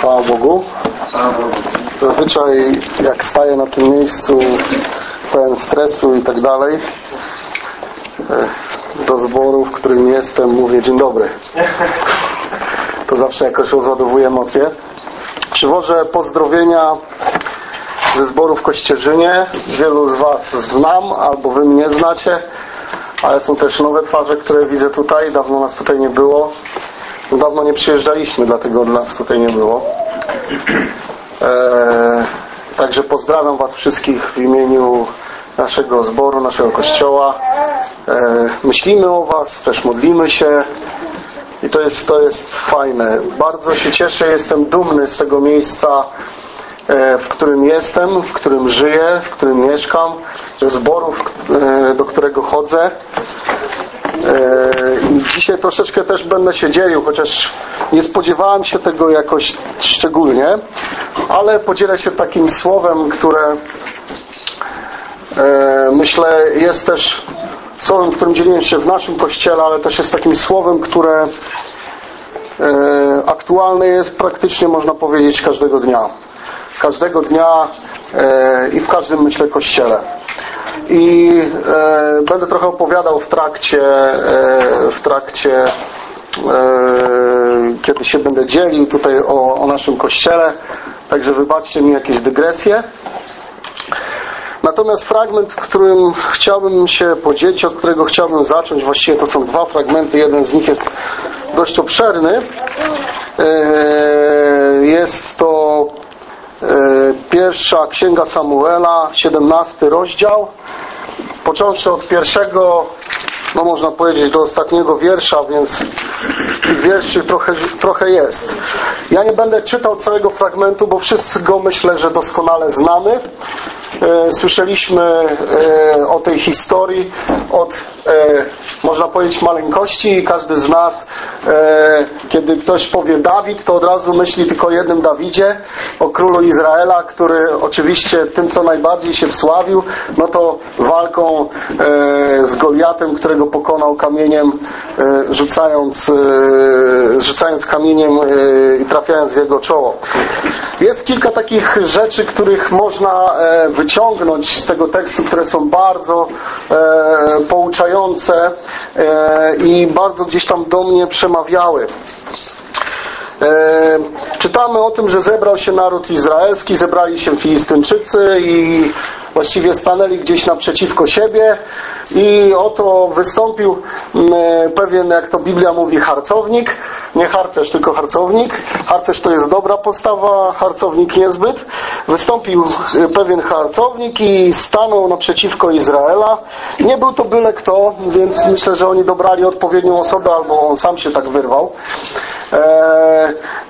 Chwała Bogu. Zazwyczaj jak staję na tym miejscu pełen stresu i tak dalej e, do zboru, w którym jestem, mówię dzień dobry. To zawsze jakoś rozładowuje emocje. Przywożę pozdrowienia ze zboru w Kościerzynie. Wielu z Was znam, albo Wy mnie znacie, ale są też nowe twarze, które widzę tutaj. Dawno nas tutaj nie było. Dawno nie przyjeżdżaliśmy, dlatego dla nas tutaj nie było. Eee, także pozdrawiam Was wszystkich w imieniu naszego zboru, naszego kościoła. Eee, myślimy o Was, też modlimy się i to jest, to jest fajne. Bardzo się cieszę, jestem dumny z tego miejsca, e, w którym jestem, w którym żyję, w którym mieszkam, ze zboru, e, do którego chodzę. I dzisiaj troszeczkę też będę się dzielił, chociaż nie spodziewałem się tego jakoś szczególnie, ale podzielę się takim słowem, które myślę jest też słowem, którym dzieliłem się w naszym kościele, ale też jest takim słowem, które aktualne jest praktycznie można powiedzieć każdego dnia. Każdego dnia i w każdym myślę kościele i e, będę trochę opowiadał w trakcie e, w trakcie e, kiedy się będę dzielił tutaj o, o naszym kościele. Także wybaczcie mi jakieś dygresje. Natomiast fragment, którym chciałbym się podzielić od którego chciałbym zacząć właściwie to są dwa fragmenty. Jeden z nich jest dość obszerny. Jest to pierwsza księga Samuela 17 rozdział począwszy od pierwszego, no można powiedzieć, do ostatniego wiersza, więc wierszy trochę, trochę jest. Ja nie będę czytał całego fragmentu, bo wszyscy go myślę, że doskonale znamy. Słyszeliśmy o tej historii od, można powiedzieć, maleńkości i każdy z nas, kiedy ktoś powie Dawid, to od razu myśli tylko o jednym Dawidzie, o królu Izraela, który oczywiście tym, co najbardziej się wsławił, no to walką z Goliatem, którego pokonał kamieniem, rzucając, rzucając kamieniem i trafiając w jego czoło. Jest kilka takich rzeczy, których można wyciągnąć z tego tekstu, które są bardzo e, pouczające e, i bardzo gdzieś tam do mnie przemawiały. E, czytamy o tym, że zebrał się naród izraelski, zebrali się Filistynczycy i właściwie stanęli gdzieś naprzeciwko siebie i oto wystąpił pewien, jak to Biblia mówi, harcownik, nie harcerz, tylko harcownik. Harcerz to jest dobra postawa, harcownik niezbyt. Wystąpił pewien harcownik i stanął naprzeciwko Izraela. Nie był to byle kto, więc myślę, że oni dobrali odpowiednią osobę, albo on sam się tak wyrwał. E,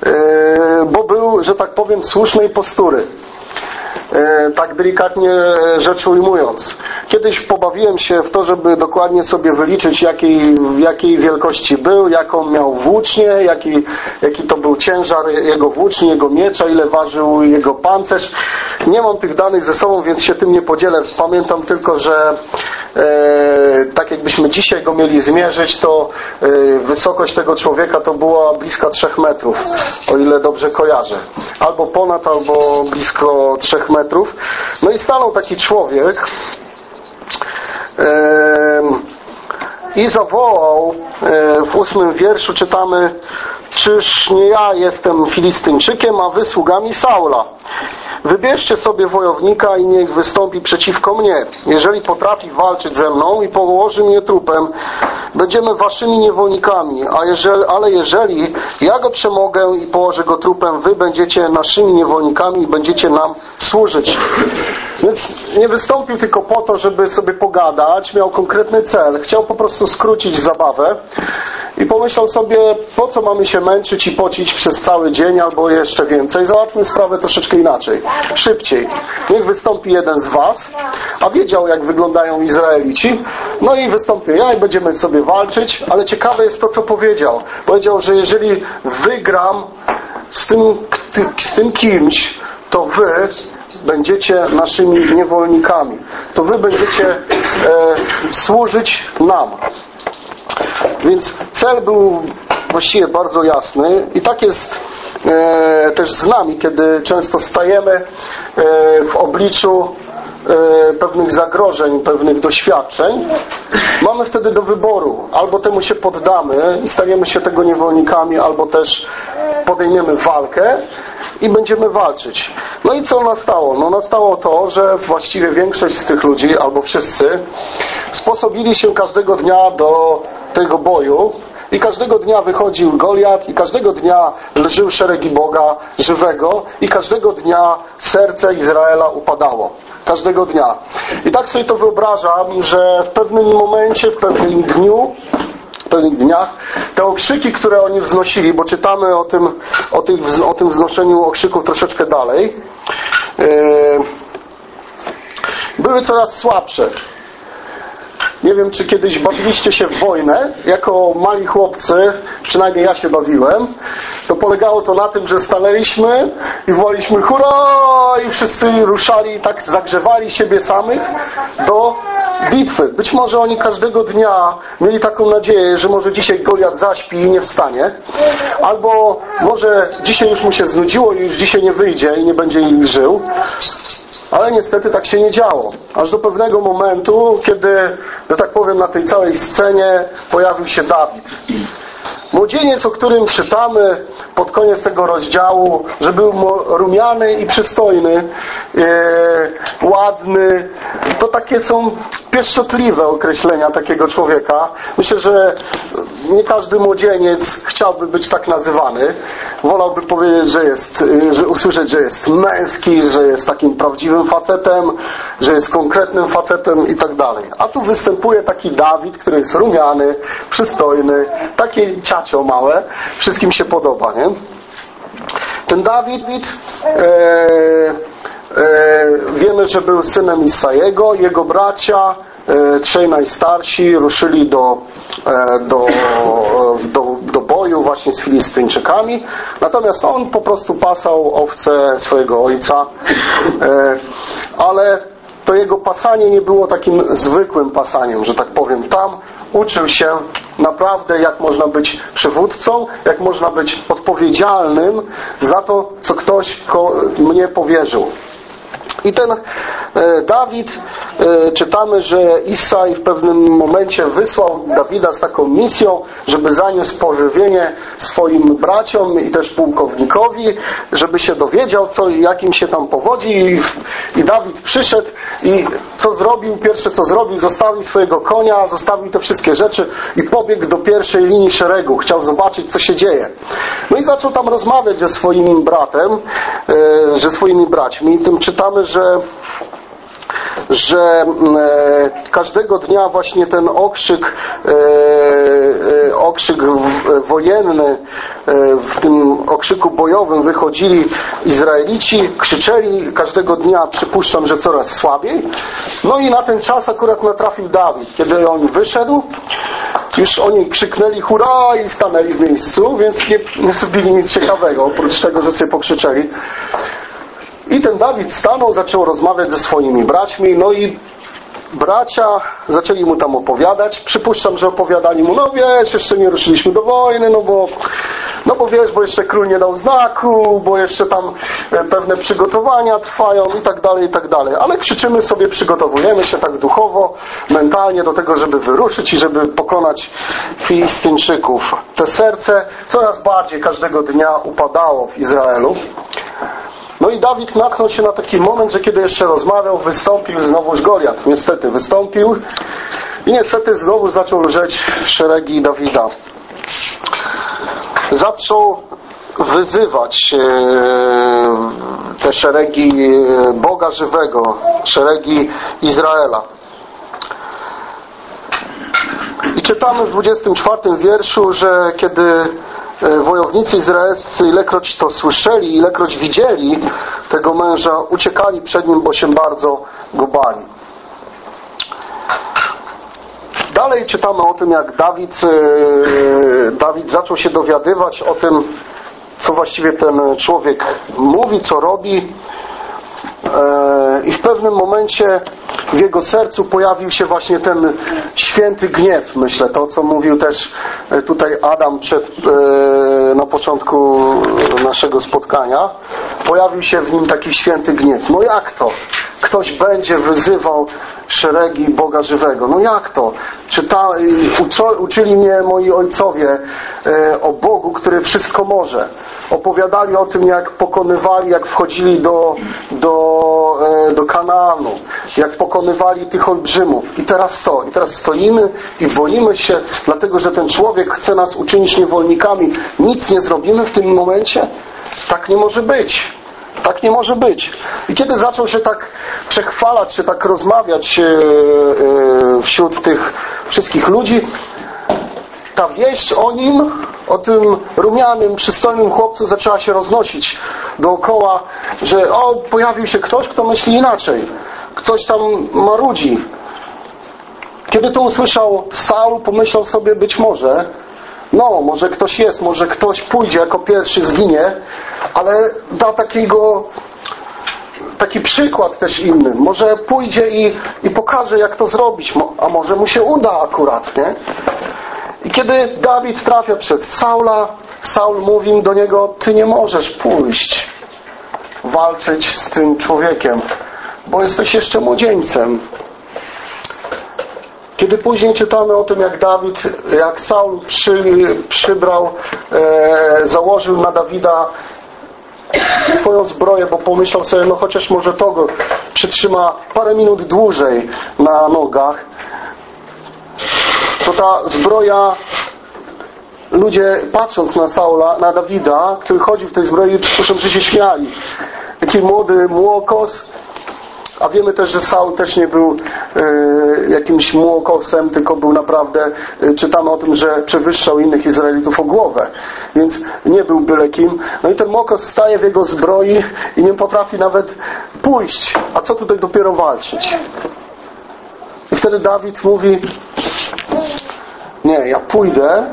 e, bo był, że tak powiem, słusznej postury tak delikatnie rzecz ujmując. Kiedyś pobawiłem się w to, żeby dokładnie sobie wyliczyć jakiej, jakiej wielkości był, jaką miał włócznię, jaki, jaki to był ciężar jego włóczni, jego miecza, ile ważył jego pancerz. Nie mam tych danych ze sobą, więc się tym nie podzielę. Pamiętam tylko, że e, tak jakbyśmy dzisiaj go mieli zmierzyć, to e, wysokość tego człowieka to była bliska 3 metrów, o ile dobrze kojarzę. Albo ponad, albo blisko 3 metrów. No i stanął taki człowiek i zawołał w ósmym wierszu czytamy Czyż nie ja jestem Filistyńczykiem, a wy sługami Saula? Wybierzcie sobie wojownika i niech wystąpi przeciwko mnie. Jeżeli potrafi walczyć ze mną i położy mnie trupem, będziemy waszymi niewolnikami, a jeżeli, ale jeżeli ja go przemogę i położę go trupem, wy będziecie naszymi niewolnikami i będziecie nam służyć. Więc nie wystąpił tylko po to, żeby sobie pogadać, miał konkretny cel. Chciał po prostu skrócić zabawę i pomyślał sobie, po co mamy się męczyć i pocić przez cały dzień albo jeszcze więcej. Załatwmy sprawę troszeczkę inaczej. Szybciej. Niech wystąpi jeden z was, a wiedział jak wyglądają Izraelici. No i wystąpię ja i będziemy sobie walczyć, ale ciekawe jest to, co powiedział. Powiedział, że jeżeli wygram z tym, z tym kimś, to wy będziecie naszymi niewolnikami. To wy będziecie e, służyć nam. Więc cel był właściwie bardzo jasny i tak jest e, też z nami, kiedy często stajemy e, w obliczu e, pewnych zagrożeń, pewnych doświadczeń, mamy wtedy do wyboru. Albo temu się poddamy i staniemy się tego niewolnikami, albo też podejmiemy walkę i będziemy walczyć. No i co nastało? No nastało to, że właściwie większość z tych ludzi, albo wszyscy, sposobili się każdego dnia do tego boju i każdego dnia wychodził Goliat i każdego dnia lżył szeregi Boga żywego i każdego dnia serce Izraela upadało. Każdego dnia. I tak sobie to wyobrażam, że w pewnym momencie, w pewnym dniu pewnych dniach te okrzyki, które oni wznosili, bo czytamy o tym, o, tych, o tym wznoszeniu okrzyków troszeczkę dalej, yy, były coraz słabsze. Nie wiem, czy kiedyś bawiliście się w wojnę. Jako mali chłopcy, przynajmniej ja się bawiłem, to polegało to na tym, że stanęliśmy i wołaliśmy hurra i wszyscy ruszali, tak zagrzewali siebie samych do bitwy. Być może oni każdego dnia mieli taką nadzieję, że może dzisiaj Goliat zaśpi i nie wstanie. Albo może dzisiaj już mu się znudziło i już dzisiaj nie wyjdzie i nie będzie ich żył. Ale niestety tak się nie działo. Aż do pewnego momentu, kiedy, że tak powiem, na tej całej scenie pojawił się Dawid. Młodzieniec, o którym czytamy pod koniec tego rozdziału, że był rumiany i przystojny, e, ładny. To takie są pieszczotliwe określenia takiego człowieka. Myślę, że nie każdy młodzieniec chciałby być tak nazywany. Wolałby powiedzieć, że jest, że usłyszeć, że jest męski, że jest takim prawdziwym facetem, że jest konkretnym facetem i tak dalej. A tu występuje taki Dawid, który jest rumiany, przystojny, takie ciacio małe. Wszystkim się podoba, nie? Ten Dawid e, e, wiemy, że był synem Isajego. Jego bracia, e, trzej najstarsi, ruszyli do, e, do, do, do boju właśnie z Filistyńczykami. Natomiast on po prostu pasał owce swojego ojca. E, ale to jego pasanie nie było takim zwykłym pasaniem, że tak powiem. Tam uczył się naprawdę, jak można być przywódcą, jak można być odpowiedzialnym za to, co ktoś mnie powierzył. I ten e, Dawid, e, czytamy, że Isai w pewnym momencie wysłał Dawida z taką misją, żeby zaniósł pożywienie swoim braciom i też pułkownikowi, żeby się dowiedział, co, jakim się tam powodzi. I, I Dawid przyszedł i co zrobił? Pierwsze co zrobił, zostawił swojego konia, zostawił te wszystkie rzeczy i pobiegł do pierwszej linii szeregu. Chciał zobaczyć, co się dzieje. No i zaczął tam rozmawiać ze swoim bratem, e, ze swoimi braćmi. I tym czytamy, że że e, każdego dnia właśnie ten okrzyk, e, e, okrzyk wojenny, w tym okrzyku bojowym wychodzili Izraelici, krzyczeli każdego dnia, przypuszczam, że coraz słabiej. No i na ten czas akurat natrafił Dawid. Kiedy on wyszedł, już oni krzyknęli hurra i stanęli w miejscu, więc nie, nie zrobili nic ciekawego, oprócz tego, że sobie pokrzyczeli. I ten Dawid stanął, zaczął rozmawiać ze swoimi braćmi, no i bracia zaczęli mu tam opowiadać. Przypuszczam, że opowiadali mu, no wiesz, jeszcze nie ruszyliśmy do wojny, no bo, no bo wiesz, bo jeszcze król nie dał znaku, bo jeszcze tam e, pewne przygotowania trwają i tak dalej, i tak dalej. Ale krzyczymy sobie, przygotowujemy się tak duchowo, mentalnie do tego, żeby wyruszyć i żeby pokonać Filistyńczyków. Te serce coraz bardziej każdego dnia upadało w Izraelu. No i Dawid natknął się na taki moment, że kiedy jeszcze rozmawiał, wystąpił znowuż Goliat. Niestety wystąpił i niestety znowu zaczął lżeć szeregi Dawida. Zaczął wyzywać e, te szeregi Boga żywego, szeregi Izraela. I czytamy w 24 wierszu, że kiedy E, wojownicy izraelscy, ilekroć to słyszeli, ilekroć widzieli tego męża, uciekali przed nim, bo się bardzo go bali. Dalej czytamy o tym, jak Dawid, e, Dawid zaczął się dowiadywać o tym, co właściwie ten człowiek mówi, co robi. E, I w pewnym momencie w jego sercu pojawił się właśnie ten święty gniew, myślę, to co mówił też e, tutaj Adam przed, e, na początku naszego spotkania. Pojawił się w nim taki święty gniew. No jak to? Ktoś będzie wyzywał szeregi Boga żywego. No jak to? Czyta, uczyli mnie moi ojcowie e, o Bogu, który wszystko może. Opowiadali o tym, jak pokonywali, jak wchodzili do, do, e, do Kanaanu, jak pokonywali tych olbrzymów. I teraz co? I teraz stoimy i boimy się, dlatego że ten człowiek chce nas uczynić niewolnikami. Nic nie zrobimy w tym momencie? Tak nie może być. Tak nie może być. I kiedy zaczął się tak przechwalać, czy tak rozmawiać e, e, wśród tych wszystkich ludzi, ta wieść o nim, o tym rumianym, przystojnym chłopcu zaczęła się roznosić dookoła, że o, pojawił się ktoś, kto myśli inaczej. Ktoś tam marudzi. Kiedy to usłyszał Saul, pomyślał sobie być może, no, może ktoś jest, może ktoś pójdzie jako pierwszy, zginie, ale da takiego taki przykład też innym. Może pójdzie i, i pokaże, jak to zrobić, a może mu się uda akurat, nie? I kiedy Dawid trafia przed Saula, Saul mówi do niego, ty nie możesz pójść walczyć z tym człowiekiem, bo jesteś jeszcze młodzieńcem. Kiedy później czytamy o tym, jak Dawid, jak Saul przy, przybrał, e, założył na Dawida swoją zbroję, bo pomyślał sobie, no chociaż może to go przytrzyma parę minut dłużej na nogach, to ta zbroja ludzie patrząc na Saula, na Dawida, który chodzi w tej zbroi, przypuszczam, że się śmiali. Taki młody młokos, a wiemy też, że Saul też nie był e, jakimś młokosem, tylko był naprawdę, e, czytamy o tym, że przewyższał innych Izraelitów o głowę. Więc nie był byle kim. No i ten młokos staje w jego zbroi i nie potrafi nawet pójść. A co tutaj dopiero walczyć? I wtedy Dawid mówi nie, ja pójdę,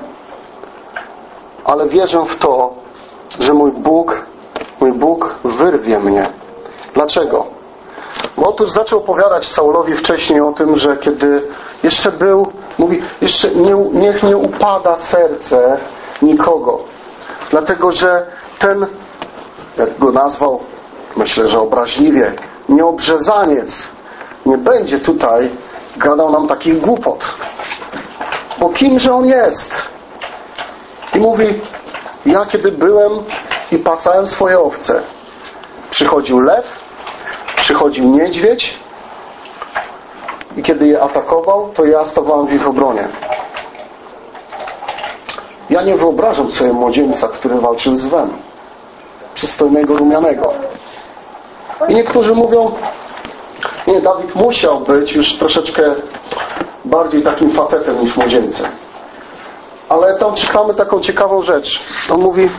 ale wierzę w to, że mój Bóg, mój Bóg wyrwie mnie. Dlaczego? Bo otóż zaczął opowiadać Saulowi wcześniej o tym, że kiedy jeszcze był, mówi, jeszcze nie, niech nie upada serce nikogo. Dlatego, że ten, jak go nazwał, myślę, że obraźliwie, nieobrzezaniec nie będzie tutaj gadał nam takich głupot. Bo kimże on jest? I mówi, ja kiedy byłem i pasałem swoje owce, przychodził lew, przychodził niedźwiedź i kiedy je atakował, to ja stawałem w ich obronie. Ja nie wyobrażam sobie młodzieńca, który walczył z wem. Przystojnego, rumianego. I niektórzy mówią, nie, Dawid musiał być już troszeczkę bardziej takim facetem niż młodzieńcem. Ale tam czytamy taką ciekawą rzecz. On mówi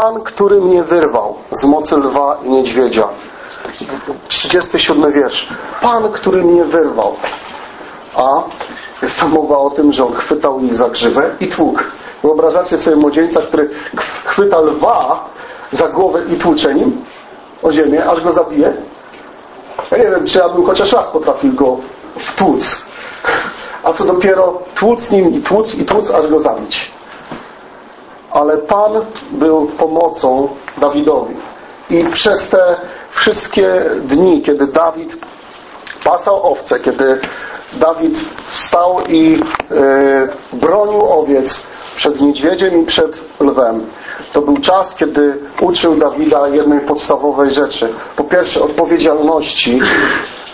Pan, który mnie wyrwał z mocy lwa i niedźwiedzia. 37 wiersz. Pan, który mnie wyrwał. A jest tam mowa o tym, że on chwytał ich za grzywę i tłukł. Wyobrażacie sobie młodzieńca, który chwyta lwa za głowę i tłucze nim o ziemię, aż go zabije? Ja nie wiem, czy ja bym chociaż raz potrafił go wtłuc. A co dopiero tłuc nim i tłuc i tłuc, aż go zabić. Ale Pan był pomocą Dawidowi. I przez te wszystkie dni, kiedy Dawid pasał owce, kiedy Dawid stał i e, bronił owiec przed niedźwiedziem i przed lwem. To był czas, kiedy uczył Dawida jednej podstawowej rzeczy. Po pierwsze odpowiedzialności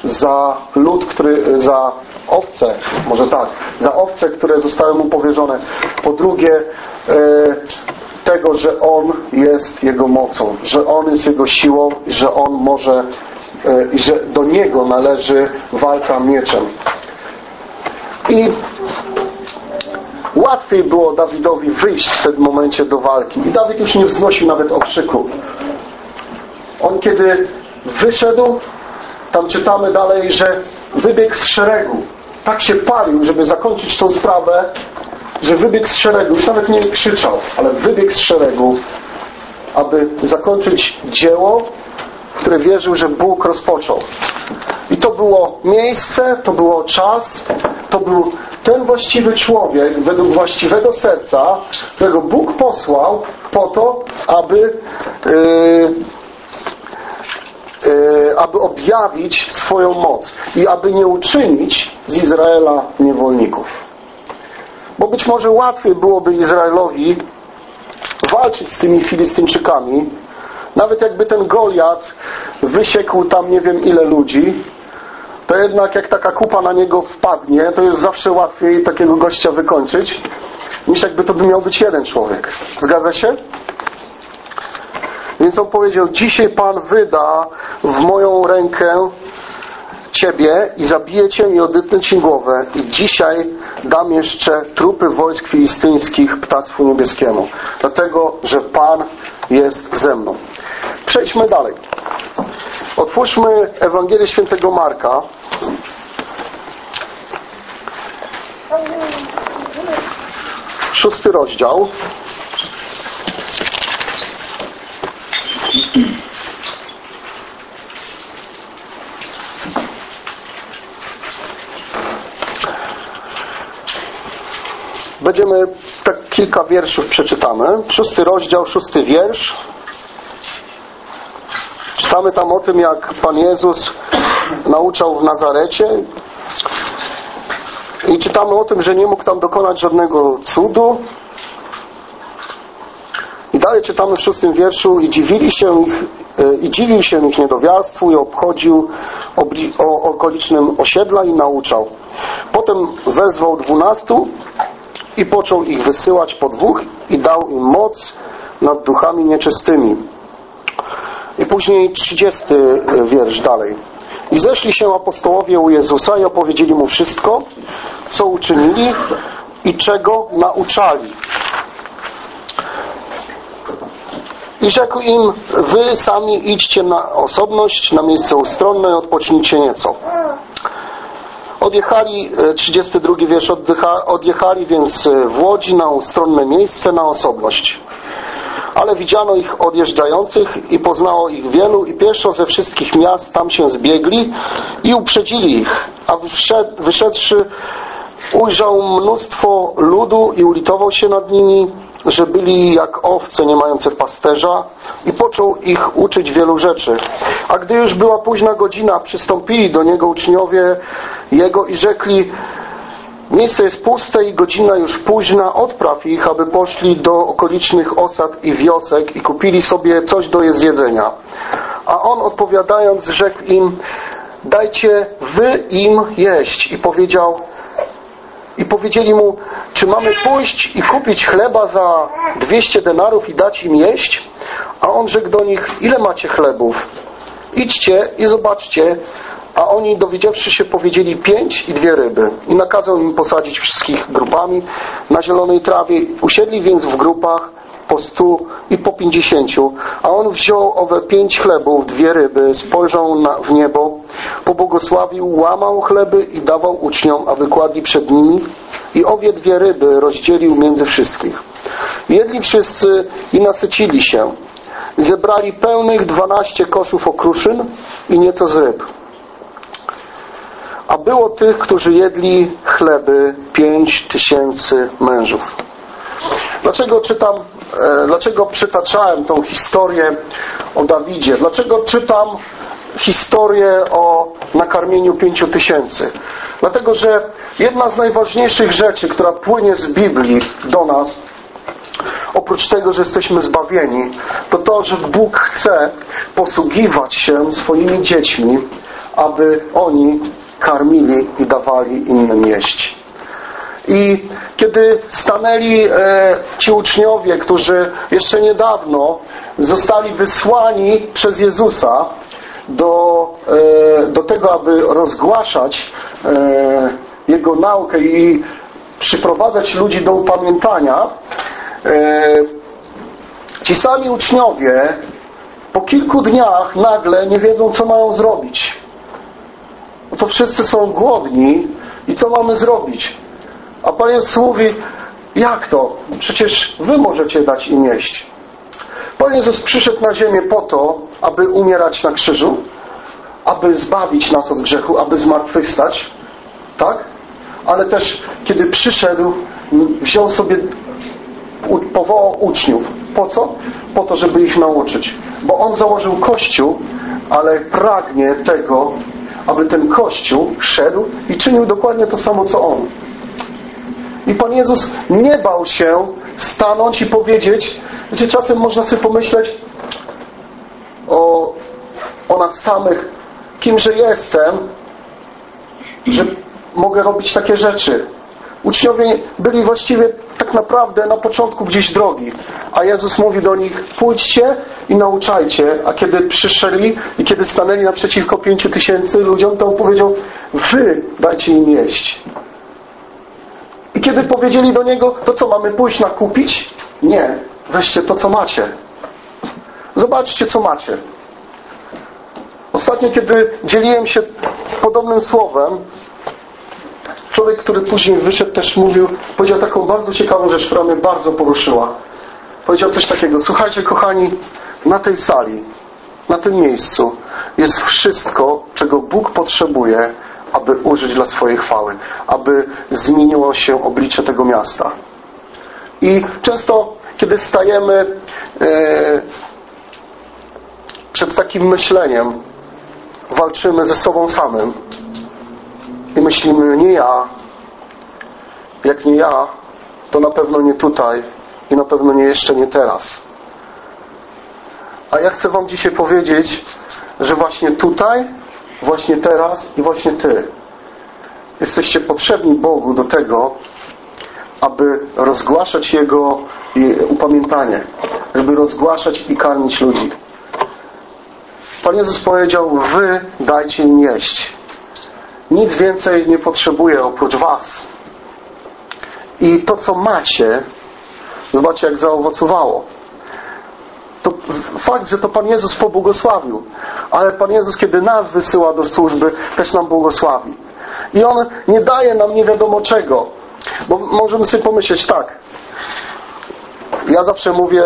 za lud, który, za owce, może tak, za owce, które zostały mu powierzone. Po drugie, tego, że On jest Jego mocą, że On jest Jego siłą że On może, e, i że do Niego należy walka mieczem. I łatwiej było Dawidowi wyjść w tym momencie do walki. I Dawid już nie wznosił nawet okrzyku. On kiedy wyszedł, tam czytamy dalej, że wybiegł z szeregu. Tak się palił, żeby zakończyć tą sprawę, że wybiegł z szeregu. Już nawet nie krzyczał, ale wybiegł z szeregu, aby zakończyć dzieło, które wierzył, że Bóg rozpoczął. I to było miejsce, to było czas, to był ten właściwy człowiek według właściwego serca, którego Bóg posłał po to, aby yy, yy, aby objawić swoją moc i aby nie uczynić z Izraela niewolników. Bo być może łatwiej byłoby Izraelowi walczyć z tymi Filistyńczykami, nawet jakby ten Goliat wysiekł tam nie wiem ile ludzi, to jednak jak taka kupa na niego wpadnie, to jest zawsze łatwiej takiego gościa wykończyć, niż jakby to by miał być jeden człowiek. Zgadza się? Więc on powiedział, dzisiaj Pan wyda w moją rękę Ciebie i zabiję Cię i odetnę Ci głowę i dzisiaj dam jeszcze trupy wojsk filistyńskich ptactwu niebieskiemu. Dlatego, że Pan jest ze mną. Przejdźmy dalej. Otwórzmy Ewangelię Świętego Marka. Szósty rozdział. Będziemy tak kilka wierszów przeczytamy. Szósty rozdział, szósty wiersz. Czytamy tam o tym, jak Pan Jezus nauczał w Nazarecie i czytamy o tym, że nie mógł tam dokonać żadnego cudu. I dalej czytamy w szóstym wierszu i dziwili się ich, e, i dziwił się ich niedowiarstwu i obchodził o, okolicznym osiedla i nauczał. Potem wezwał dwunastu i począł ich wysyłać po dwóch i dał im moc nad duchami nieczystymi. I później trzydziesty wiersz dalej. I zeszli się apostołowie u Jezusa i opowiedzieli Mu wszystko, co uczynili i czego nauczali. I rzekł im, wy sami idźcie na osobność, na miejsce ustronne i odpocznijcie nieco. Odjechali, 32 e, wiersz, oddycha, odjechali więc e, w Łodzi na ustronne miejsce, na osobność. Ale widziano ich odjeżdżających i poznało ich wielu i pierwszo ze wszystkich miast tam się zbiegli i uprzedzili ich. A wyszedł, wyszedłszy ujrzał mnóstwo ludu i ulitował się nad nimi, że byli jak owce nie mające pasterza i począł ich uczyć wielu rzeczy. A gdy już była późna godzina, przystąpili do niego uczniowie jego i rzekli Miejsce jest puste i godzina już późna, odpraw ich, aby poszli do okolicznych osad i wiosek i kupili sobie coś do jedzenia. A on odpowiadając rzekł im, dajcie wy im jeść. I powiedział, i powiedzieli mu, czy mamy pójść i kupić chleba za 200 denarów i dać im jeść? A on rzekł do nich, ile macie chlebów? Idźcie i zobaczcie. A oni dowiedziawszy się powiedzieli pięć i dwie ryby. I nakazał im posadzić wszystkich grupami na zielonej trawie. Usiedli więc w grupach po stu i po pięćdziesięciu, a on wziął owe pięć chlebów, dwie ryby, spojrzał na, w niebo, pobłogosławił, łamał chleby i dawał uczniom, a wykładli przed nimi i owie dwie ryby rozdzielił między wszystkich. Jedli wszyscy i nasycili się. Zebrali pełnych dwanaście koszów okruszyn i nieco z ryb. A było tych, którzy jedli chleby pięć tysięcy mężów. Dlaczego czytam, dlaczego przytaczałem tą historię o Dawidzie? Dlaczego czytam historię o nakarmieniu pięciu tysięcy? Dlatego, że jedna z najważniejszych rzeczy, która płynie z Biblii do nas, oprócz tego, że jesteśmy zbawieni, to to, że Bóg chce posługiwać się swoimi dziećmi, aby oni karmili i dawali innym jeść. I kiedy stanęli e, ci uczniowie, którzy jeszcze niedawno zostali wysłani przez Jezusa do, e, do tego, aby rozgłaszać e, Jego naukę i przyprowadzać ludzi do upamiętania, ci sami uczniowie po kilku dniach nagle nie wiedzą, co mają zrobić. Bo to wszyscy są głodni i co mamy zrobić? A Pan Jezus mówi, jak to? Przecież Wy możecie dać im jeść. Pan Jezus przyszedł na ziemię po to, aby umierać na krzyżu, aby zbawić nas od grzechu, aby zmartwychwstać, tak? Ale też, kiedy przyszedł, wziął sobie, powołał uczniów. Po co? Po to, żeby ich nauczyć. Bo On założył Kościół, ale pragnie tego, aby ten Kościół szedł i czynił dokładnie to samo, co On. I Pan Jezus nie bał się stanąć i powiedzieć, gdzie czasem można sobie pomyśleć o, o nas samych, kimże jestem, że mogę robić takie rzeczy. Uczniowie byli właściwie tak naprawdę na początku gdzieś drogi, a Jezus mówi do nich, pójdźcie i nauczajcie, a kiedy przyszli i kiedy stanęli naprzeciwko pięciu tysięcy ludziom, to on powiedział, wy dajcie im jeść. Kiedy powiedzieli do niego, to co, mamy pójść nakupić? Nie, weźcie to, co macie. Zobaczcie, co macie. Ostatnio, kiedy dzieliłem się podobnym słowem, człowiek, który później wyszedł, też mówił, powiedział taką bardzo ciekawą rzecz, która mnie bardzo poruszyła. Powiedział coś takiego, słuchajcie kochani, na tej sali, na tym miejscu jest wszystko, czego Bóg potrzebuje, aby użyć dla swojej chwały, aby zmieniło się oblicze tego miasta. I często, kiedy stajemy e, przed takim myśleniem, walczymy ze sobą samym i myślimy, nie ja, jak nie ja, to na pewno nie tutaj i na pewno nie jeszcze nie teraz. A ja chcę Wam dzisiaj powiedzieć, że właśnie tutaj właśnie teraz i właśnie Ty. Jesteście potrzebni Bogu do tego, aby rozgłaszać Jego upamiętanie, żeby rozgłaszać i karmić ludzi. Pan Jezus powiedział, wy dajcie im jeść. Nic więcej nie potrzebuję oprócz was. I to, co macie, zobaczcie, jak zaowocowało fakt, że to Pan Jezus pobłogosławił. Ale Pan Jezus, kiedy nas wysyła do służby, też nam błogosławi. I On nie daje nam nie wiadomo czego. Bo możemy sobie pomyśleć tak. Ja zawsze mówię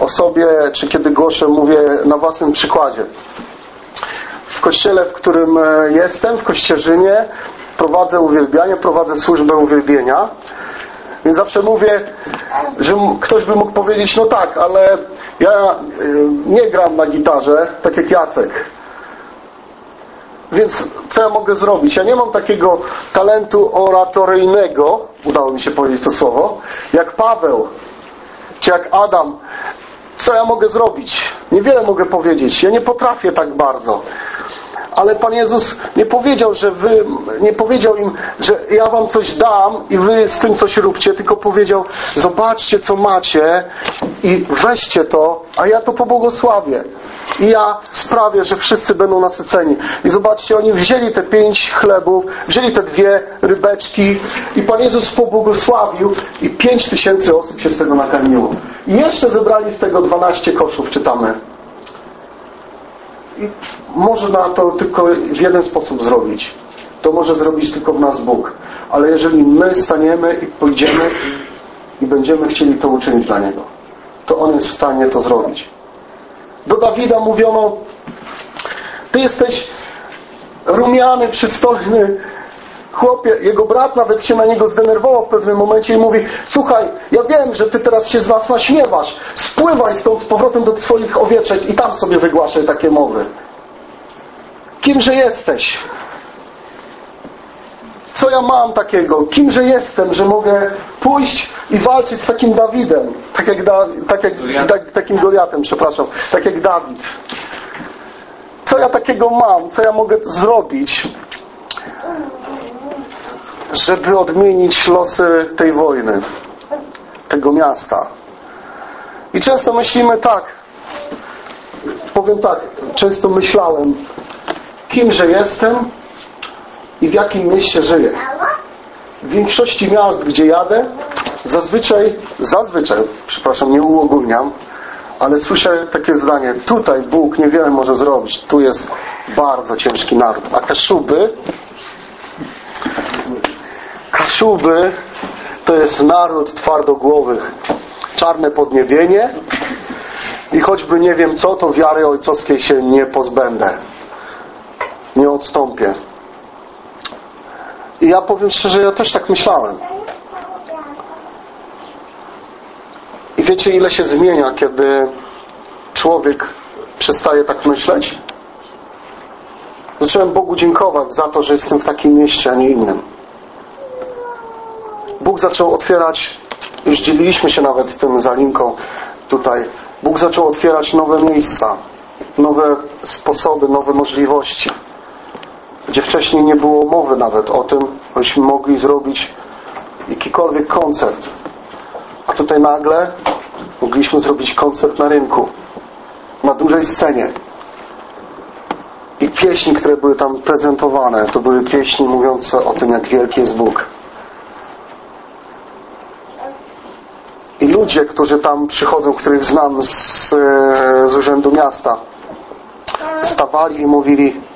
o sobie, czy kiedy głoszę, mówię na własnym przykładzie. W kościele, w którym e, jestem, w Kościerzynie, prowadzę uwielbianie, prowadzę służbę uwielbienia. Więc zawsze mówię, że ktoś by mógł powiedzieć, no tak, ale ja y, nie gram na gitarze, tak jak Jacek. Więc co ja mogę zrobić? Ja nie mam takiego talentu oratoryjnego, udało mi się powiedzieć to słowo, jak Paweł, czy jak Adam. Co ja mogę zrobić? Niewiele mogę powiedzieć. Ja nie potrafię tak bardzo. Ale Pan Jezus nie powiedział, że wy, nie powiedział im, że ja wam coś dam i wy z tym coś róbcie, tylko powiedział, zobaczcie co macie i weźcie to, a ja to pobłogosławię. I ja sprawię, że wszyscy będą nasyceni. I zobaczcie, oni wzięli te pięć chlebów, wzięli te dwie rybeczki i Pan Jezus pobłogosławił i pięć tysięcy osób się z tego nakarmiło. I jeszcze zebrali z tego dwanaście koszów, czytamy. I można to tylko w jeden sposób zrobić. To może zrobić tylko w nas Bóg. Ale jeżeli my staniemy i pójdziemy i będziemy chcieli to uczynić dla Niego, to On jest w stanie to zrobić. Do Dawida mówiono Ty jesteś rumiany, przystojny chłopie, jego brat nawet się na niego zdenerwował w pewnym momencie i mówi słuchaj, ja wiem, że ty teraz się z nas naśmiewasz spływaj stąd z powrotem do swoich owieczek i tam sobie wygłaszaj takie mowy Kimże jesteś? Co ja mam takiego? Kimże jestem, że mogę pójść i walczyć z takim Dawidem? Tak jak, da, tak jak tak, takim Goliatem, przepraszam. Tak jak Dawid. Co ja takiego mam? Co ja mogę zrobić? Żeby odmienić losy tej wojny. Tego miasta. I często myślimy tak. Powiem tak. Często myślałem, kimże jestem i w jakim mieście żyję. W większości miast, gdzie jadę, zazwyczaj, zazwyczaj, przepraszam, nie uogólniam, ale słyszę takie zdanie, tutaj Bóg niewiele może zrobić, tu jest bardzo ciężki naród. A Kaszuby, Kaszuby to jest naród twardogłowych. Czarne podniebienie, i choćby nie wiem co, to wiary ojcowskiej się nie pozbędę. Nie odstąpię. I ja powiem szczerze, ja też tak myślałem. I wiecie, ile się zmienia, kiedy człowiek przestaje tak myśleć? Zacząłem Bogu dziękować za to, że jestem w takim mieście, a nie innym. Bóg zaczął otwierać, już dzieliliśmy się nawet tym zalinką tutaj, Bóg zaczął otwierać nowe miejsca, nowe sposoby, nowe możliwości, gdzie wcześniej nie było mowy nawet o tym, byśmy mogli zrobić jakikolwiek koncert. A tutaj nagle mogliśmy zrobić koncert na rynku, na dużej scenie. I pieśni, które były tam prezentowane, to były pieśni mówiące o tym, jak wielki jest Bóg. I ludzie, którzy tam przychodzą, których znam z, z urzędu miasta, stawali i mówili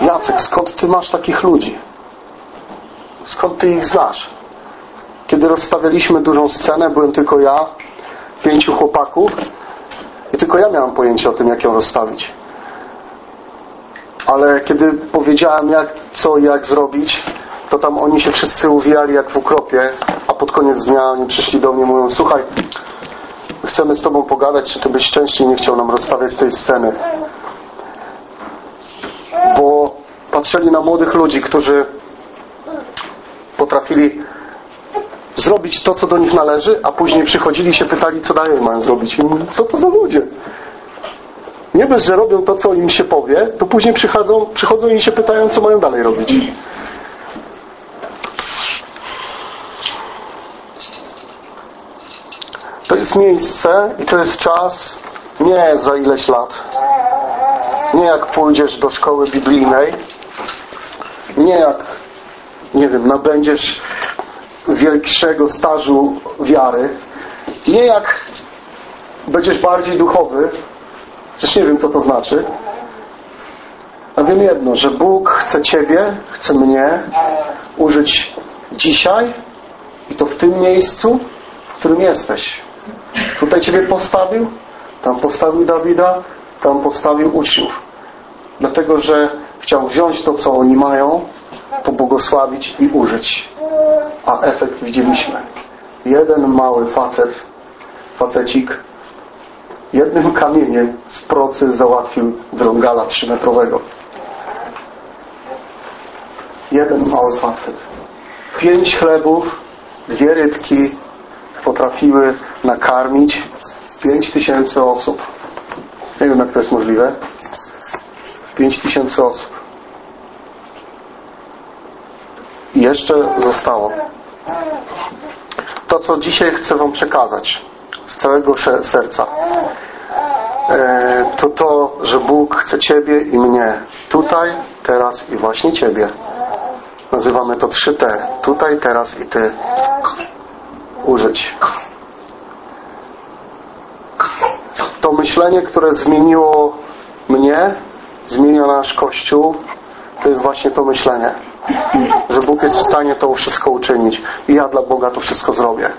Jacek, skąd ty masz takich ludzi? Skąd ty ich znasz? Kiedy rozstawialiśmy dużą scenę, byłem tylko ja, pięciu chłopaków i tylko ja miałem pojęcie o tym, jak ją rozstawić. Ale kiedy powiedziałem, jak, co i jak zrobić, to tam oni się wszyscy uwijali jak w ukropie, a pod koniec dnia oni przyszli do mnie i mówią, słuchaj, chcemy z Tobą pogadać, czy Ty byś częściej nie chciał nam rozstawiać tej sceny. Bo patrzyli na młodych ludzi, którzy potrafili zrobić to, co do nich należy, a później przychodzili i się pytali, co dalej mają zrobić. I mówię, co to za ludzie? Nie bez, że robią to, co im się powie, to później przychodzą, przychodzą i się pytają, co mają dalej robić. To jest miejsce i to jest czas nie za ileś lat. Nie jak pójdziesz do szkoły biblijnej. Nie jak, nie wiem, nabędziesz większego stażu wiary. Nie jak będziesz bardziej duchowy. Przecież nie wiem, co to znaczy. A wiem jedno, że Bóg chce Ciebie, chce mnie użyć dzisiaj i to w tym miejscu, w którym jesteś. Tutaj Ciebie postawił, tam postawił Dawida, tam postawił uczniów. Dlatego, że chciał wziąć to, co oni mają, pobłogosławić i użyć. A efekt widzieliśmy. Jeden mały facet, facecik, jednym kamieniem z procy załatwił drągala trzymetrowego. Jeden mały facet. Pięć chlebów, dwie rybki potrafiły nakarmić pięć tysięcy osób. Nie wiem, jak to jest możliwe. Pięć tysięcy osób. I jeszcze zostało. To, co dzisiaj chcę Wam przekazać z całego serca, to to, że Bóg chce Ciebie i mnie tutaj, teraz i właśnie Ciebie. Nazywamy to 3T. Tutaj, teraz i Ty. Użyć. To myślenie, które zmieniło mnie, zmienia nasz Kościół, to jest właśnie to myślenie. Że Bóg jest w stanie to wszystko uczynić. I ja dla Boga to wszystko zrobię.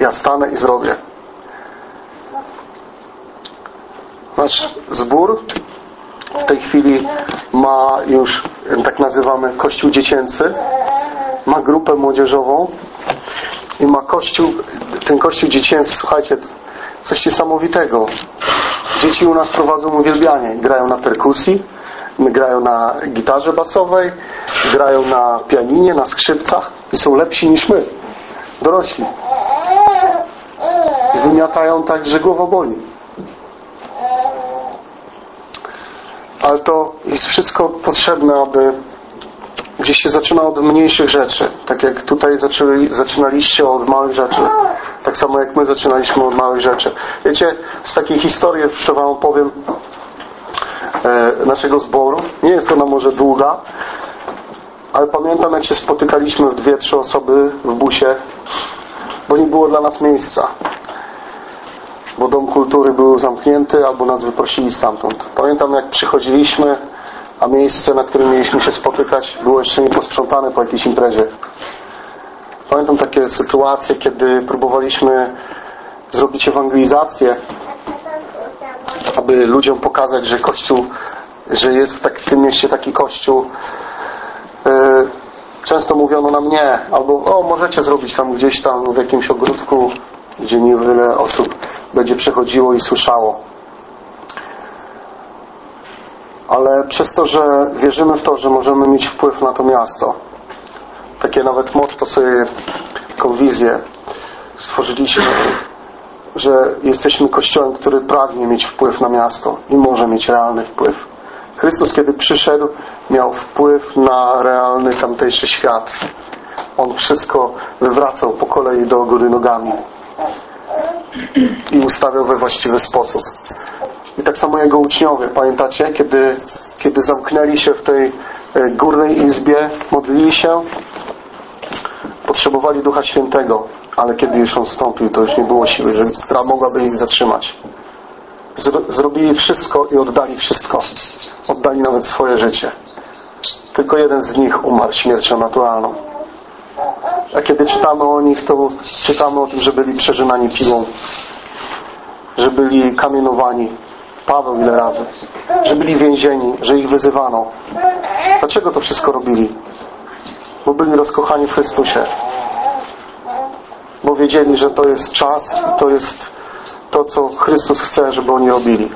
Ja stanę i zrobię. Nasz zbór w tej chwili ma już, tak nazywamy, kościół dziecięcy. Ma grupę młodzieżową i ma kościół, ten kościół dziecięcy, słuchajcie, coś niesamowitego. Dzieci u nas prowadzą uwielbianie. Grają na perkusji, grają na gitarze basowej, grają na pianinie, na skrzypcach i są lepsi niż my, dorośli. Wymiatają tak, że głowa boli. Ale to jest wszystko potrzebne, aby gdzieś się zaczyna od mniejszych rzeczy. Tak jak tutaj zaczęli, zaczynaliście od małych rzeczy. Tak samo jak my zaczynaliśmy od małych rzeczy. Wiecie, z takiej historii jeszcze Wam opowiem e, naszego zboru. Nie jest ona może długa, ale pamiętam jak się spotykaliśmy w dwie, trzy osoby w busie, bo nie było dla nas miejsca. Bo dom kultury był zamknięty albo nas wyprosili stamtąd. Pamiętam jak przychodziliśmy, a miejsce, na którym mieliśmy się spotykać było jeszcze nie posprzątane po jakiejś imprezie. Pamiętam takie sytuacje, kiedy próbowaliśmy zrobić ewangelizację, aby ludziom pokazać, że Kościół, że jest w, tak, w tym mieście taki Kościół. Yy, często mówiono nam nie, albo o, możecie zrobić tam gdzieś tam w jakimś ogródku, gdzie niewiele osób będzie przechodziło i słyszało. Ale przez to, że wierzymy w to, że możemy mieć wpływ na to miasto, takie nawet motto sobie, taką wizję stworzyliśmy, że jesteśmy kościołem, który pragnie mieć wpływ na miasto i może mieć realny wpływ. Chrystus, kiedy przyszedł, miał wpływ na realny tamtejszy świat. On wszystko wywracał po kolei do góry nogami i ustawiał we właściwy sposób. I tak samo jego uczniowie, pamiętacie, kiedy, kiedy zamknęli się w tej e, górnej izbie, modlili się, potrzebowali Ducha Świętego, ale kiedy już on stąpił, to już nie było siły, która mogłaby ich zatrzymać. Zrobili wszystko i oddali wszystko. Oddali nawet swoje życie. Tylko jeden z nich umarł śmiercią naturalną. A kiedy czytamy o nich, to czytamy o tym, że byli przeżynani piłą, że byli kamienowani. Paweł ile razy. Że byli więzieni, że ich wyzywano. Dlaczego to wszystko robili? Bo byli rozkochani w Chrystusie. Bo wiedzieli, że to jest czas to jest to, co Chrystus chce, żeby oni robili.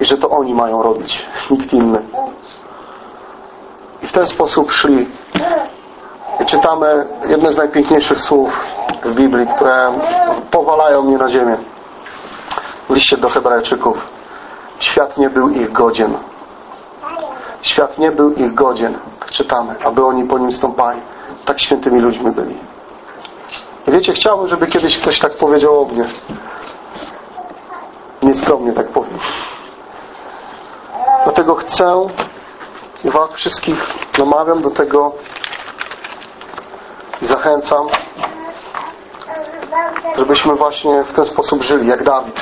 I że to oni mają robić, nikt inny. I w ten sposób szli. I czytamy jedne z najpiękniejszych słów w Biblii, które powalają mnie na ziemię. W liście do Hebrajczyków. Świat nie był ich godzien. Świat nie był ich godzien, czytamy, aby oni po nim stąpali. Tak świętymi ludźmi byli. I wiecie, chciałbym, żeby kiedyś ktoś tak powiedział o mnie. Nieskromnie tak powiem. Dlatego chcę i Was wszystkich namawiam do tego i zachęcam, żebyśmy właśnie w ten sposób żyli, jak Dawid.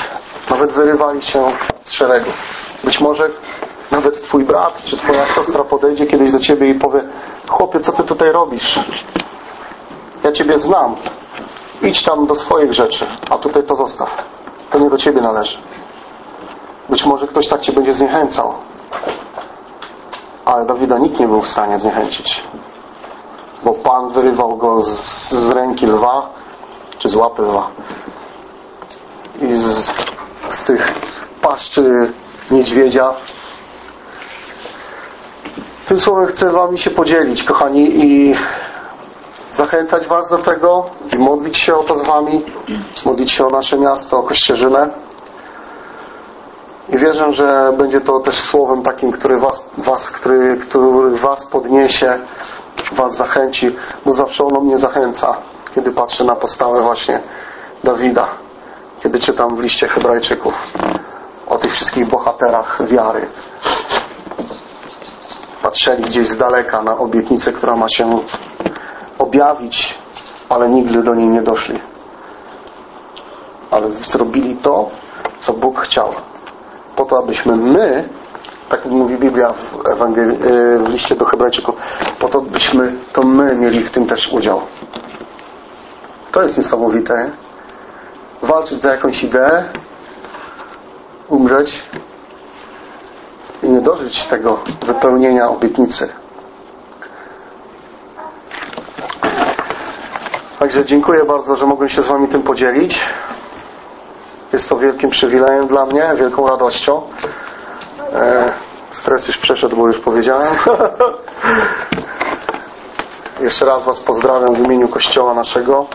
Nawet wyrywali się z szeregu. Być może nawet Twój brat czy Twoja siostra podejdzie kiedyś do Ciebie i powie chłopie, co Ty tutaj robisz? Ja Ciebie znam. Idź tam do swoich rzeczy, a tutaj to zostaw. To nie do Ciebie należy. Być może ktoś tak Cię będzie zniechęcał. Ale Dawida nikt nie był w stanie zniechęcić. Bo Pan wyrywał go z, z ręki lwa, czy z łapy lwa. I z, z tych paszczy niedźwiedzia. Tym słowem chcę Wami się podzielić, kochani, i zachęcać Was do tego i modlić się o to z Wami, modlić się o nasze miasto, o Kościerzynę. I wierzę, że będzie to też słowem takim, który was, was, który, który was podniesie, was zachęci, bo zawsze ono mnie zachęca, kiedy patrzę na postawę właśnie Dawida, kiedy czytam w liście Hebrajczyków o tych wszystkich bohaterach wiary. Patrzeli gdzieś z daleka na obietnicę, która ma się objawić, ale nigdy do niej nie doszli. Ale zrobili to, co Bóg chciał. Po to, abyśmy my, tak mówi Biblia w, Ewangel- w liście do Hebrajczyków, po to, byśmy to my mieli w tym też udział. To jest niesamowite. Walczyć za jakąś ideę, umrzeć i nie dożyć tego wypełnienia obietnicy. Także dziękuję bardzo, że mogłem się z Wami tym podzielić. Jest to wielkim przywilejem dla mnie, wielką radością. E, stres już przeszedł, bo już powiedziałem. Jeszcze raz Was pozdrawiam w imieniu Kościoła naszego.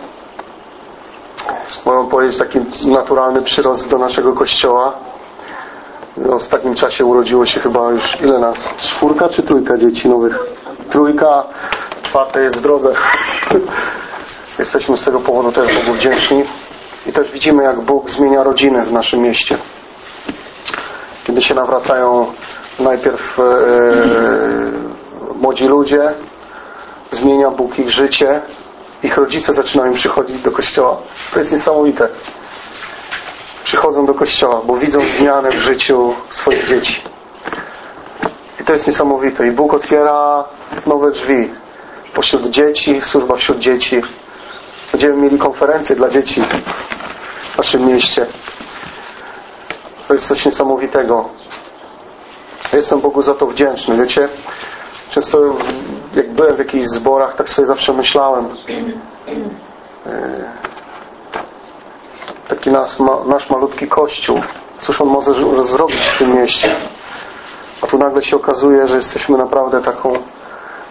Mogę powiedzieć taki naturalny przyrost do naszego Kościoła. W ostatnim czasie urodziło się chyba już ile nas? Czwórka czy trójka dzieci nowych? Trójka, czwarte jest w drodze. Jesteśmy z tego powodu też Bogu wdzięczni. I też widzimy, jak Bóg zmienia rodziny w naszym mieście. Kiedy się nawracają najpierw e, młodzi ludzie, zmienia Bóg ich życie, ich rodzice zaczynają przychodzić do kościoła. To jest niesamowite. Przychodzą do kościoła, bo widzą zmianę w życiu swoich dzieci. I to jest niesamowite. I Bóg otwiera nowe drzwi pośród dzieci, służba wśród dzieci. Będziemy mieli konferencję dla dzieci w naszym mieście. To jest coś niesamowitego. Jestem Bogu za to wdzięczny. Wiecie, często jak byłem w jakichś zborach, tak sobie zawsze myślałem. Taki nasz, nasz malutki kościół. Cóż on może zrobić w tym mieście? A tu nagle się okazuje, że jesteśmy naprawdę taką,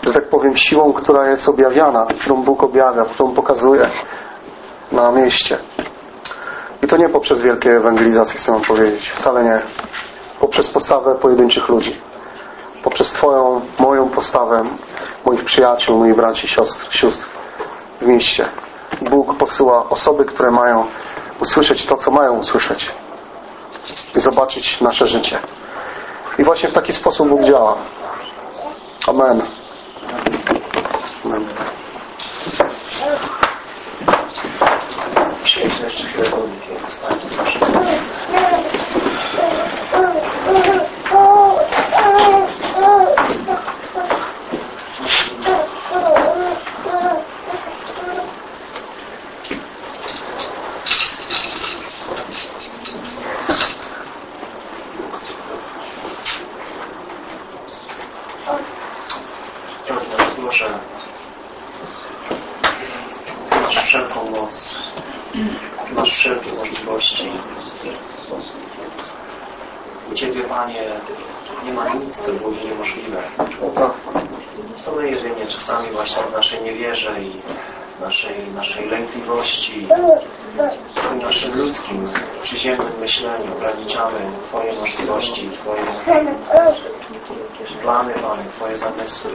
że tak powiem, siłą, która jest objawiana, którą Bóg objawia, którą pokazuje na mieście. I to nie poprzez wielkie ewangelizacje, chcę Wam powiedzieć. Wcale nie. Poprzez postawę pojedynczych ludzi. Poprzez Twoją, moją postawę, moich przyjaciół, moich braci, siostr, sióstr w mieście. Bóg posyła osoby, które mają usłyszeć to, co mają usłyszeć. I zobaczyć nasze życie. I właśnie w taki sposób Bóg działa. Amen. Amen. Jeszcze chwilę proszę. Drogi Boże, Ty masz wszelką moc, Ty masz wszelkie możliwości. U Ciebie, Panie, nie ma nic, co byłoby niemożliwe. To my jedynie czasami właśnie w naszej niewierze i w naszej, naszej lękliwości, w tym naszym ludzkim, przyziemnym myśleniu ograniczamy Twoje możliwości, Twoje plany, Panie, Twoje zamysły.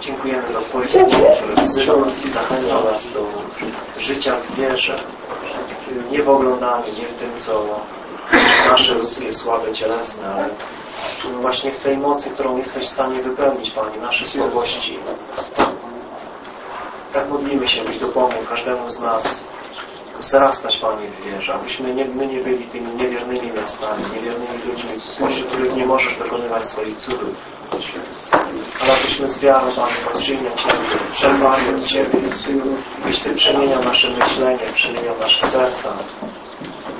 Dziękujemy za Twoje słowo, które wzywa nas i zachęca nas do życia w wierze. Nie w oglądaniu, nie w tym, co nasze ludzkie słabe cielesne, ale właśnie w tej mocy, którą jesteś w stanie wypełnić, Panie, nasze słabości. Tak modlimy się, byś dopomógł każdemu z nas wzrastać, Panie, w wierze, abyśmy nie, my nie byli tymi niewiernymi miastami, niewiernymi ludźmi, pośród których nie możesz dokonywać swoich cudów. Ale abyśmy z wiarą, Panie, na Ciebie, czerpali od Ciebie, byś Ty przemieniał nasze myślenie, przemieniał nasze serca,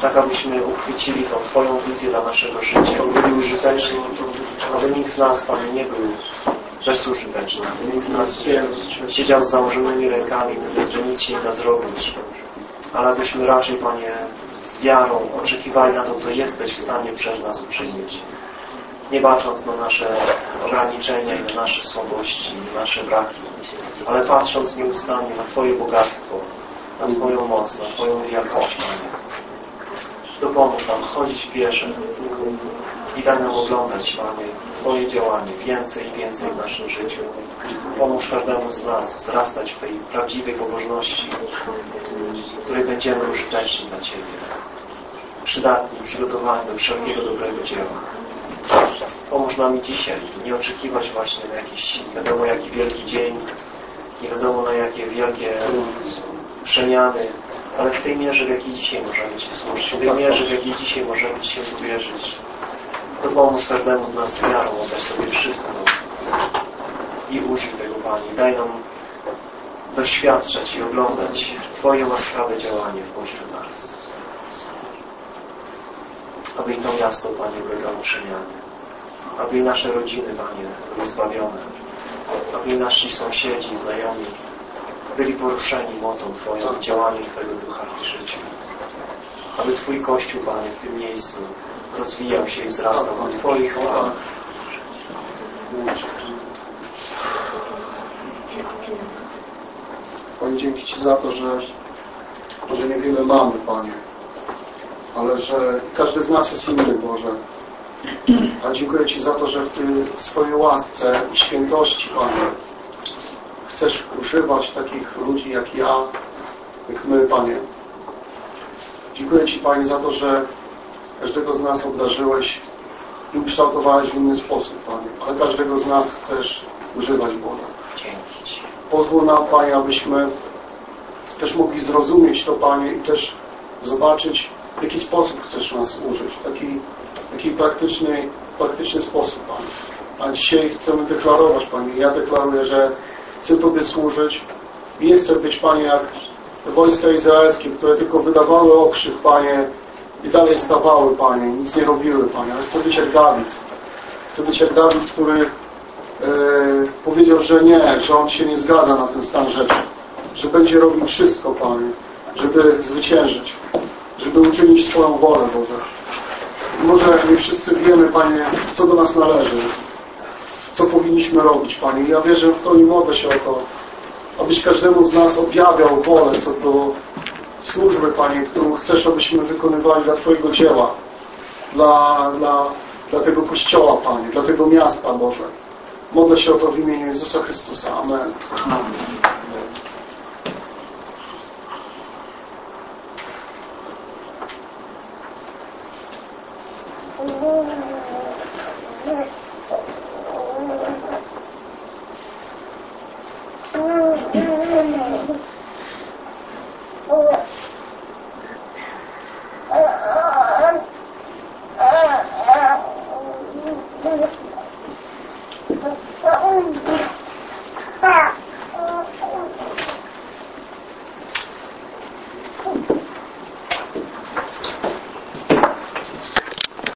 tak abyśmy uchwycili tą Twoją wizję dla naszego życia. Byli użyteczni, aby nikt z nas, Panie, nie był bezużyteczny, aby nikt z nas siedział z założonymi rękami, mówiąc, że nic się nie da zrobić, ale abyśmy raczej, Panie, z wiarą oczekiwali na to, co jesteś w stanie przez nas uczynić. Nie bacząc na nasze ograniczenia i na nasze słabości, na nasze braki, ale patrząc nieustannie na Twoje bogactwo, na Twoją moc, na Twoją wielkość, Panie. Dopomóż nam chodzić wierze i daj nam oglądać, Panie, Twoje działanie więcej i więcej w naszym życiu. Pomóż każdemu z nas wzrastać w tej prawdziwej pobożności, w której będziemy użyteczni dla Ciebie. Przydatni, przygotowani do wszelkiego dobrego dzieła. Pomóż nam dzisiaj nie oczekiwać właśnie na jakiś, nie wiadomo jaki wielki dzień, nie wiadomo na jakie wielkie przemiany, ale w tej mierze, w jakiej dzisiaj możemy Ci służyć, w tej mierze, w jakiej dzisiaj możemy Ci się uwierzyć, to pomóż każdemu z nas z wiarą oddać Tobie wszystko i użyj tego, Panie. Daj nam doświadczać i oglądać Twoje łaskawe działanie w pośród nas. Aby i to miasto, Panie, ulegało przemianie. Aby i nasze rodziny, Panie, były zbawione. Aby i nasi sąsiedzi, znajomi byli poruszeni mocą Twoją, działaniem Twojego Ducha w ich życiu. Aby Twój Kościół, Panie, w tym miejscu rozwijał się i wzrastał na Twojej chwale. Panie, dzięki Ci za to, że, że niewiele mamy, Panie, ale że każdy z nas jest inny, Boże. A dziękuję Ci za to, że w, ty, w swojej łasce i świętości, Panie, chcesz używać takich ludzi jak ja, jak my, Panie. Dziękuję Ci, Panie, za to, że każdego z nas obdarzyłeś i ukształtowałeś w inny sposób, Panie. Ale każdego z nas chcesz używać, Boże. Dzięki Ci. Pozwól nam, Panie, abyśmy też mogli zrozumieć to, Panie, i też zobaczyć, w jaki sposób chcesz nas użyć. W taki, taki praktyczny, praktyczny sposób, Panie. A dzisiaj chcemy deklarować, Panie. Ja deklaruję, że chcę Tobie służyć. Nie chcę być, Panie, jak wojska izraelskie, które tylko wydawały okrzyk, Panie, i dalej stawały, Panie, nic nie robiły, Panie, ale chcę być jak Dawid. Chcę być jak Dawid, który e, powiedział, że nie, że on się nie zgadza na ten stan rzeczy, że będzie robił wszystko, Panie, żeby zwyciężyć, żeby uczynić Twoją wolę, Boże. Może nie wszyscy wiemy, Panie, co do nas należy, co powinniśmy robić, Panie. Ja wierzę w to i modlę się o to, abyś każdemu z nas objawiał wolę co do służby, Panie, którą chcesz, abyśmy wykonywali dla Twojego dzieła, dla, dla, dla tego Kościoła, Panie, dla tego miasta, Boże. Modlę się o to w imieniu Jezusa Chrystusa. Amen. Amen. Amen.